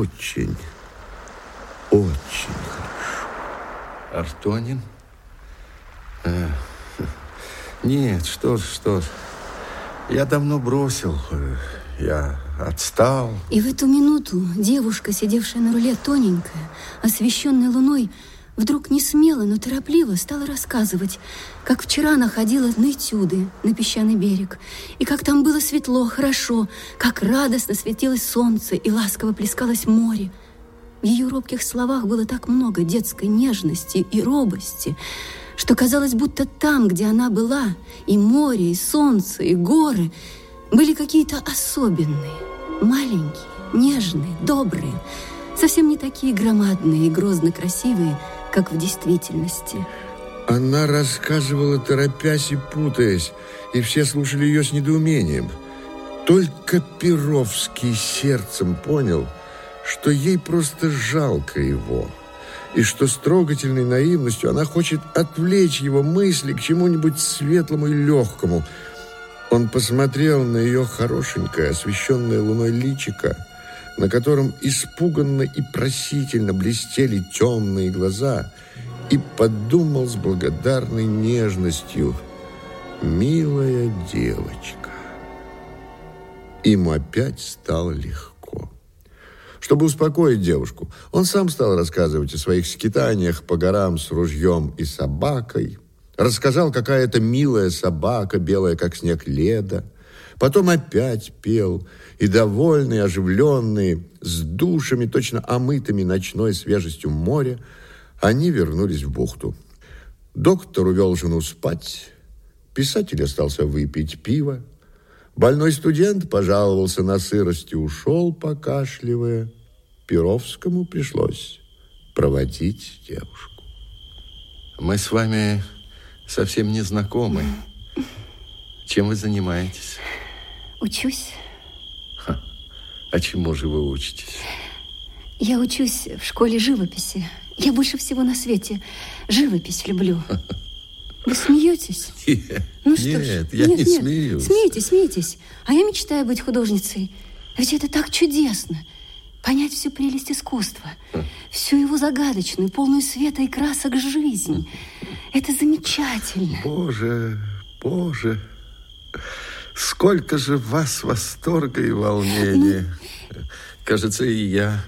очень, очень хорошо. Артонин? А, нет, что ж, что ж. Я давно бросил. Я отстал. И в эту минуту девушка, сидевшая на руле тоненькая, освещенная луной, вдруг не смело, но торопливо стала рассказывать, как вчера она ходила на этюды на песчаный берег, и как там было светло, хорошо, как радостно светилось солнце и ласково плескалось море. В ее робких словах было так много детской нежности и робости, что казалось, будто там, где она была, и море, и солнце, и горы были какие-то особенные, маленькие, нежные, добрые, совсем не такие громадные и грозно красивые, как в действительности. Она рассказывала, торопясь и путаясь, и все слушали ее с недоумением. Только Перовский сердцем понял, что ей просто жалко его, и что с трогательной наивностью она хочет отвлечь его мысли к чему-нибудь светлому и легкому. Он посмотрел на ее хорошенькое, освещенное луной личико, на котором испуганно и просительно блестели темные глаза, и подумал с благодарной нежностью «Милая девочка». Ему опять стало легко. Чтобы успокоить девушку, он сам стал рассказывать о своих скитаниях по горам с ружьем и собакой, рассказал, какая это милая собака, белая, как снег леда, Потом опять пел, и довольный, оживленные, с душами, точно омытыми ночной свежестью моря, они вернулись в бухту. Доктор увел жену спать, писатель остался выпить пиво, больной студент пожаловался на сырость и ушел, покашливая. Перовскому пришлось проводить девушку. Мы с вами совсем не знакомы. Чем вы занимаетесь? Учусь. Ха. А чему же вы учитесь? Я учусь в школе живописи. Я больше всего на свете живопись люблю. Вы смеетесь? Нет, ну что нет ж, я нет, не нет. смеюсь. Смейтесь, смейтесь. А я мечтаю быть художницей. Ведь это так чудесно. Понять всю прелесть искусства, всю его загадочную, полную света и красок жизнь. Это замечательно. Боже, боже, сколько же в вас восторга и волнения. Кажется, и я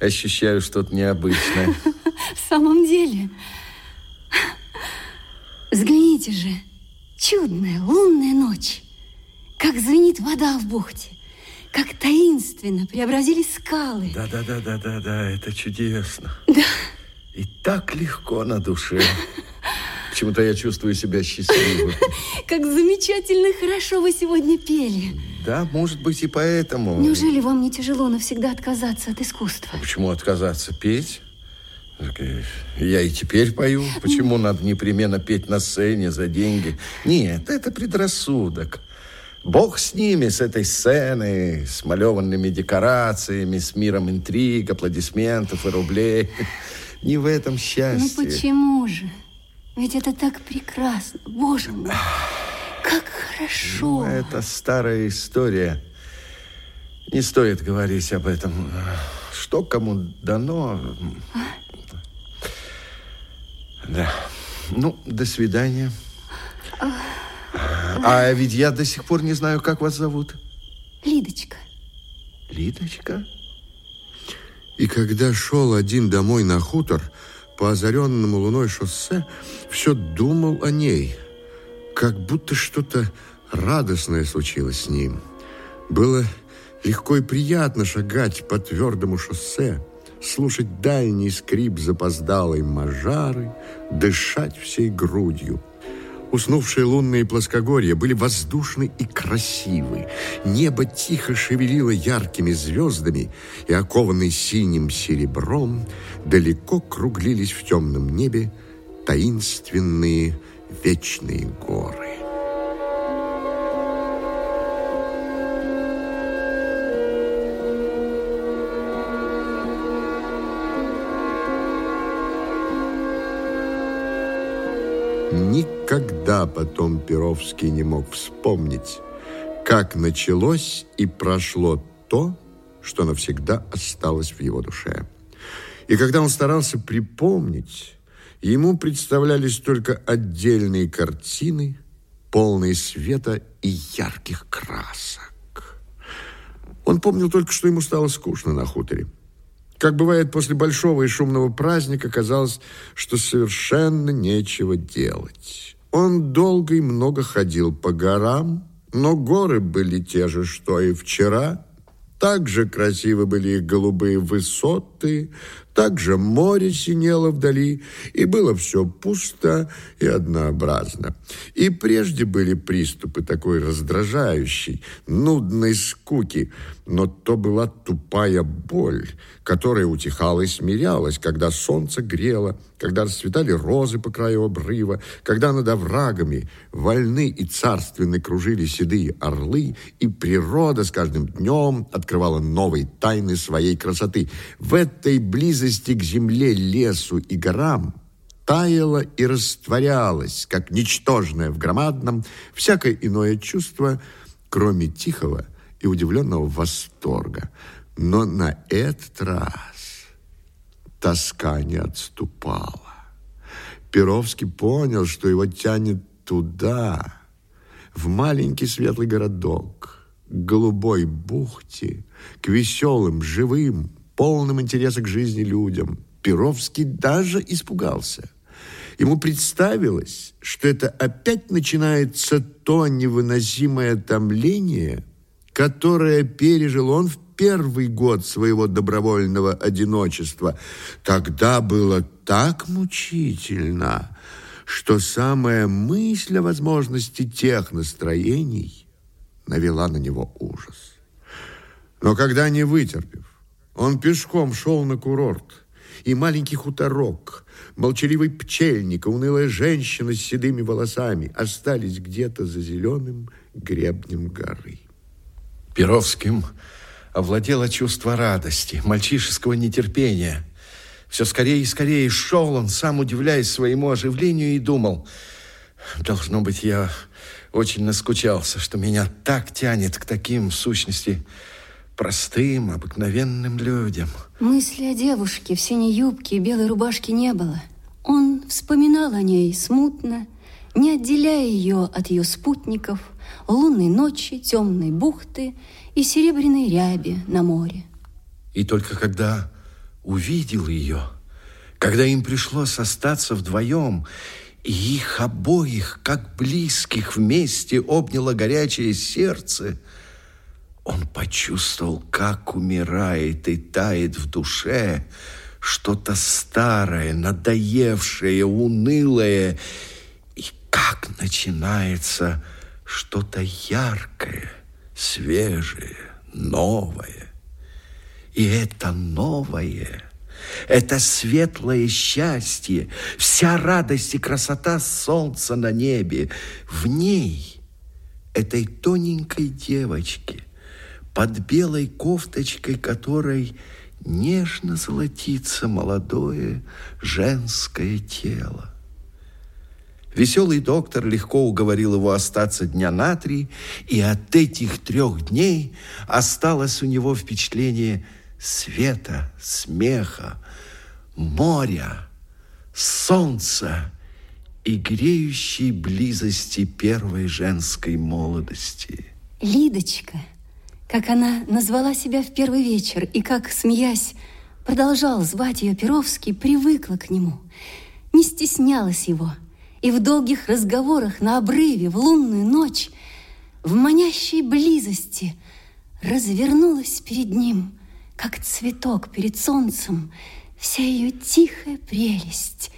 ощущаю что-то необычное. В самом деле. Взгляните же. Чудная лунная ночь. Как звенит вода в бухте. Как таинственно преобразились скалы. Да, да, да, да, да, да, это чудесно. Да. И так легко на душе. Почему-то я чувствую себя счастливым. Как замечательно хорошо вы сегодня пели. Да, может быть, и поэтому. Неужели вам не тяжело навсегда отказаться от искусства? А почему отказаться? Петь? Я и теперь пою. Почему надо непременно петь на сцене за деньги? Нет, это предрассудок. Бог с ними, с этой сценой, с малеванными декорациями, с миром интриг, аплодисментов и рублей. Не в этом счастье. Ну почему же? Ведь это так прекрасно. Боже мой, как хорошо. Ну, это старая история. Не стоит говорить об этом. Что кому дано... А? Да. Ну, до свидания. А, а ведь я до сих пор не знаю, как вас зовут. Лидочка. Лидочка? И когда шел один домой на хутор, по озаренному луной шоссе, все думал о ней, как будто что-то радостное случилось с ним. Было легко и приятно шагать по твердому шоссе, слушать дальний скрип запоздалой мажары, дышать всей грудью. Уснувшие лунные плоскогорья были воздушны и красивы. Небо тихо шевелило яркими звездами, и, окованный синим серебром, далеко круглились в темном небе таинственные вечные горы. Никогда потом Перовский не мог вспомнить, как началось и прошло то, что навсегда осталось в его душе. И когда он старался припомнить, ему представлялись только отдельные картины, полные света и ярких красок. Он помнил только, что ему стало скучно на хуторе. Как бывает после большого и шумного праздника, казалось, что совершенно нечего делать. Он долго и много ходил по горам, но горы были те же, что и вчера. Так же красивы были их голубые высоты, также море синело вдали, и было все пусто и однообразно. И прежде были приступы такой раздражающей, нудной скуки, но то была тупая боль, которая утихала и смирялась, когда солнце грело, когда расцветали розы по краю обрыва, когда над оврагами вольны и царственны кружили седые орлы, и природа с каждым днем открывала новые тайны своей красоты. В этой близости к земле, лесу и горам таяло и растворялось, как ничтожное в громадном, всякое иное чувство, кроме тихого и удивленного восторга. Но на этот раз тоска не отступала. Перовский понял, что его тянет туда, в маленький светлый городок, к голубой бухте, к веселым, живым, полным интереса к жизни людям. Перовский даже испугался. Ему представилось, что это опять начинается то невыносимое томление, которое пережил он в первый год своего добровольного одиночества. Тогда было так мучительно, что самая мысль о возможности тех настроений навела на него ужас. Но когда, не вытерпев, он пешком шел на курорт, и маленький хуторок, молчаливый пчельник, унылая женщина с седыми волосами остались где-то за зеленым гребнем горы. Перовским овладело чувство радости, мальчишеского нетерпения. Все скорее и скорее шел он, сам удивляясь своему оживлению, и думал, должно быть, я очень наскучался, что меня так тянет к таким, в сущности, простым, обыкновенным людям. Мысли о девушке в синей юбке и белой рубашке не было. Он вспоминал о ней смутно, не отделяя ее от ее спутников, лунной ночи, темной бухты и серебряной ряби на море. И только когда увидел ее, когда им пришлось остаться вдвоем, и их обоих, как близких, вместе обняло горячее сердце – он почувствовал, как умирает и тает в душе что-то старое, надоевшее, унылое, и как начинается что-то яркое, свежее, новое. И это новое, это светлое счастье, вся радость и красота солнца на небе, в ней, этой тоненькой девочке – под белой кофточкой которой нежно золотится молодое женское тело. Веселый доктор легко уговорил его остаться дня на три, и от этих трех дней осталось у него впечатление света, смеха, моря, солнца и греющей близости первой женской молодости. Лидочка – как она назвала себя в первый вечер и как, смеясь, продолжал звать ее Перовский, привыкла к нему, не стеснялась его, и в долгих разговорах на обрыве в лунную ночь в манящей близости развернулась перед ним, как цветок перед солнцем, вся ее тихая прелесть,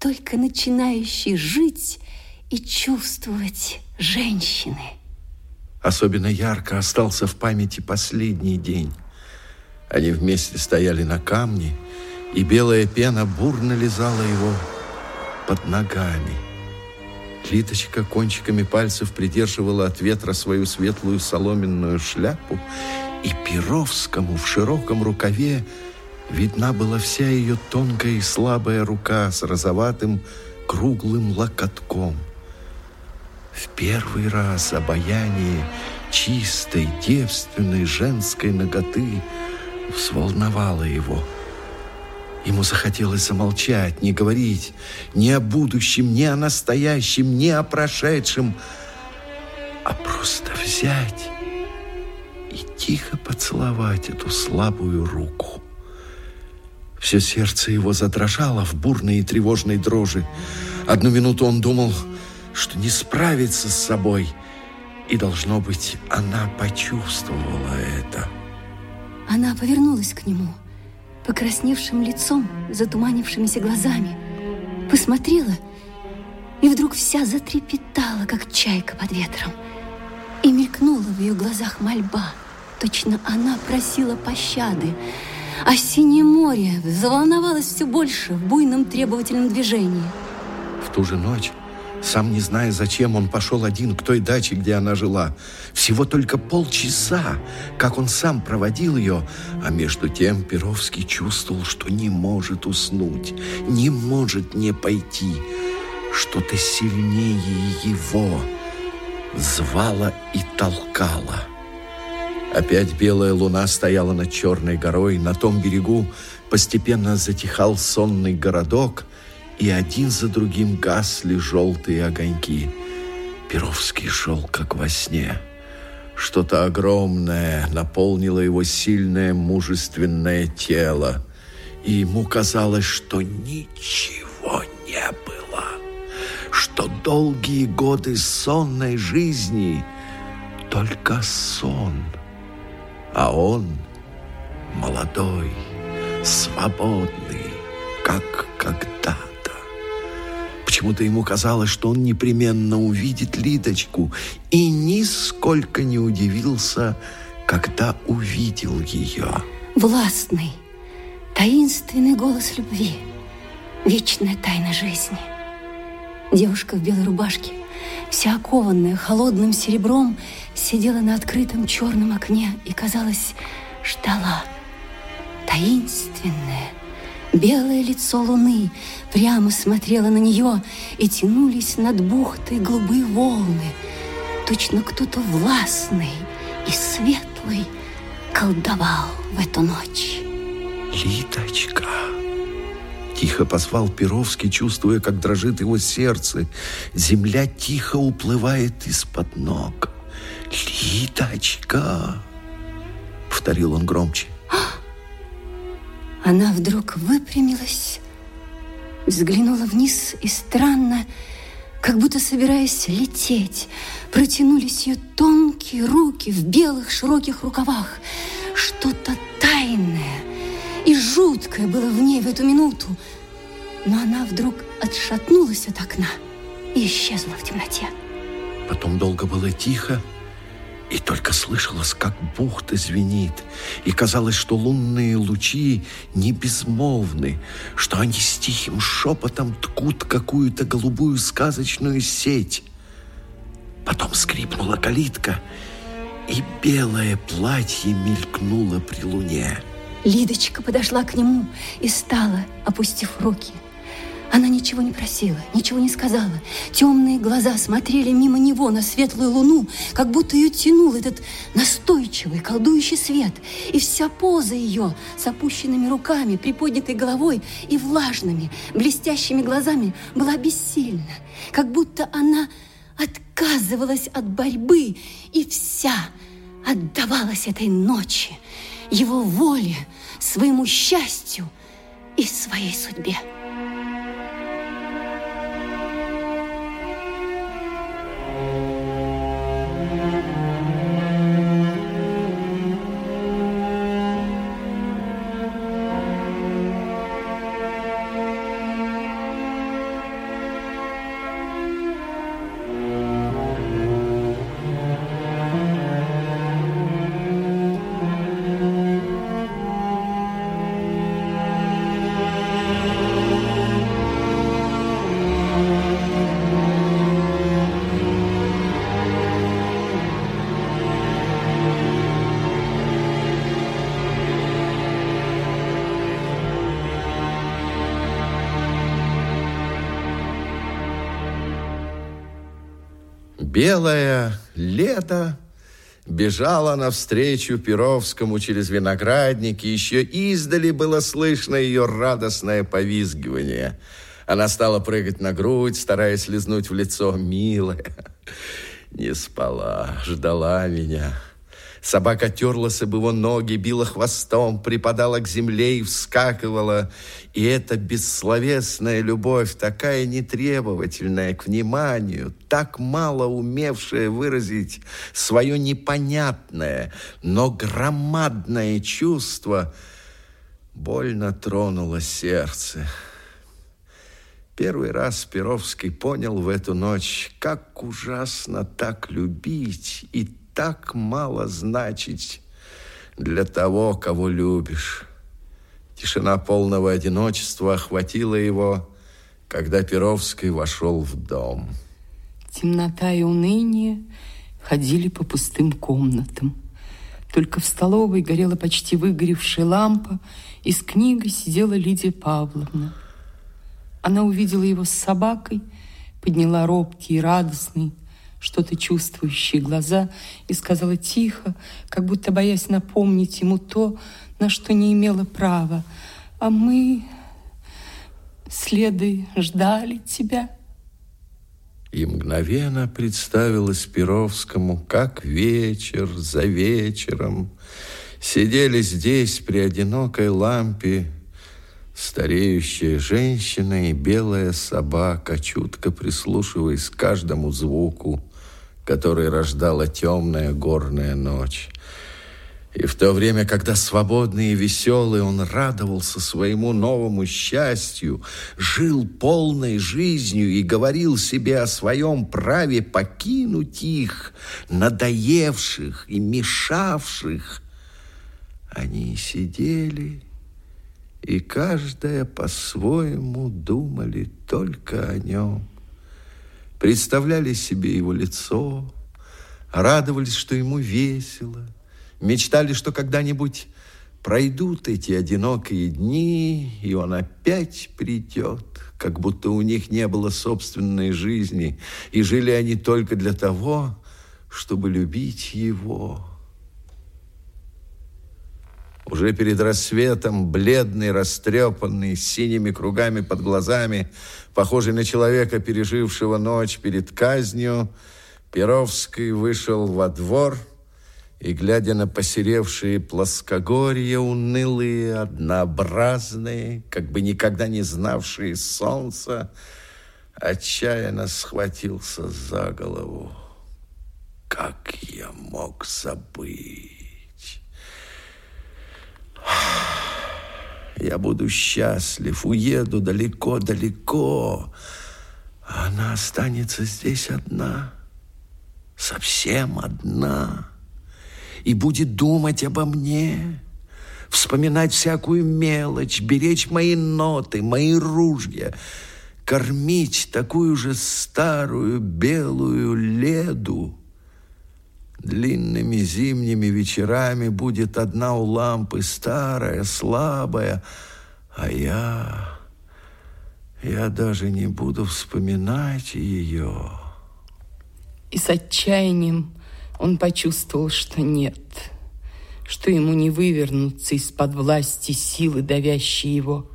только начинающей жить и чувствовать женщины. Особенно ярко остался в памяти последний день. Они вместе стояли на камне, и белая пена бурно лизала его под ногами. Литочка кончиками пальцев придерживала от ветра свою светлую соломенную шляпу, и Перовскому в широком рукаве видна была вся ее тонкая и слабая рука с розоватым круглым локотком – в первый раз обаяние чистой, девственной женской ноготы взволновало его. Ему захотелось замолчать, не говорить ни о будущем, ни о настоящем, ни о прошедшем, а просто взять и тихо поцеловать эту слабую руку. Все сердце его задрожало в бурной и тревожной дрожи. Одну минуту он думал, что не справится с собой, и, должно быть, она почувствовала это. Она повернулась к нему, покрасневшим лицом, затуманившимися глазами, посмотрела и вдруг вся затрепетала, как чайка под ветром. И мелькнула в ее глазах мольба. Точно она просила пощады. А синее море заволновалось все больше в буйном требовательном движении. В ту же ночь сам не зная, зачем он пошел один к той даче, где она жила. Всего только полчаса, как он сам проводил ее, а между тем Перовский чувствовал, что не может уснуть, не может не пойти. Что-то сильнее его звало и толкало. Опять белая луна стояла над черной горой. На том берегу постепенно затихал сонный городок – и один за другим гасли желтые огоньки. Перовский шел, как во сне. Что-то огромное наполнило его сильное мужественное тело, и ему казалось, что ничего не было, что долгие годы сонной жизни только сон, а он молодой, свободный, как когда. Почему-то ему казалось, что он непременно увидит Лидочку, и нисколько не удивился, когда увидел ее. Властный, таинственный голос любви, вечная тайна жизни. Девушка в белой рубашке, вся окованная холодным серебром, сидела на открытом черном окне и, казалось, ждала. Таинственная, Белое лицо луны прямо смотрело на нее, и тянулись над бухтой голубые волны. Точно кто-то властный и светлый колдовал в эту ночь. Литочка! Тихо позвал Перовский, чувствуя, как дрожит его сердце. Земля тихо уплывает из-под ног. «Литочка!» Повторил он громче. Она вдруг выпрямилась, взглянула вниз и странно, как будто собираясь лететь, протянулись ее тонкие руки в белых широких рукавах. Что-то тайное и жуткое было в ней в эту минуту. Но она вдруг отшатнулась от окна и исчезла в темноте. Потом долго было тихо, и только слышалось, как бухта звенит, и казалось, что лунные лучи не безмолвны, что они с тихим шепотом ткут какую-то голубую сказочную сеть. Потом скрипнула калитка, и белое платье мелькнуло при луне. Лидочка подошла к нему и стала, опустив руки – она ничего не просила, ничего не сказала. Темные глаза смотрели мимо него на светлую луну, как будто ее тянул этот настойчивый, колдующий свет. И вся поза ее с опущенными руками, приподнятой головой и влажными, блестящими глазами была бессильна, как будто она отказывалась от борьбы и вся отдавалась этой ночи, его воле, своему счастью и своей судьбе. Белое лето Бежала навстречу Перовскому через виноградники. Еще издали было слышно ее радостное повизгивание. Она стала прыгать на грудь, стараясь лизнуть в лицо. Милая, не спала, ждала меня. Собака терлась об его ноги, била хвостом, припадала к земле и вскакивала. И эта бессловесная любовь, такая нетребовательная к вниманию, так мало умевшая выразить свое непонятное, но громадное чувство, больно тронуло сердце. Первый раз Перовский понял в эту ночь, как ужасно так любить и так мало значить для того, кого любишь. Тишина полного одиночества охватила его, когда Перовский вошел в дом. Темнота и уныние ходили по пустым комнатам. Только в столовой горела почти выгоревшая лампа, и с книгой сидела Лидия Павловна. Она увидела его с собакой, подняла робкий и радостный, что-то чувствующие глаза и сказала тихо, как будто боясь напомнить ему то, на что не имела права. А мы, следы, ждали тебя. И мгновенно представилось Перовскому, как вечер за вечером сидели здесь при одинокой лампе Стареющая женщина и белая собака, чутко прислушиваясь к каждому звуку, который рождала темная горная ночь. И в то время, когда свободный и веселый он радовался своему новому счастью, жил полной жизнью и говорил себе о своем праве покинуть их, надоевших и мешавших, они сидели и каждая по-своему думали только о нем. Представляли себе его лицо, радовались, что ему весело, мечтали, что когда-нибудь пройдут эти одинокие дни, и он опять придет, как будто у них не было собственной жизни, и жили они только для того, чтобы любить его. Уже перед рассветом, бледный, растрепанный, с синими кругами под глазами, похожий на человека, пережившего ночь перед казнью, Перовский вышел во двор и, глядя на посеревшие плоскогорья, унылые, однообразные, как бы никогда не знавшие солнца, отчаянно схватился за голову. Как я мог забыть? Я буду счастлив, уеду далеко-далеко. Она останется здесь одна, совсем одна, и будет думать обо мне, вспоминать всякую мелочь, беречь мои ноты, мои ружья, кормить такую же старую белую леду, Длинными зимними вечерами будет одна у лампы старая, слабая, а я... Я даже не буду вспоминать ее. И с отчаянием он почувствовал, что нет, что ему не вывернуться из-под власти силы, давящей его,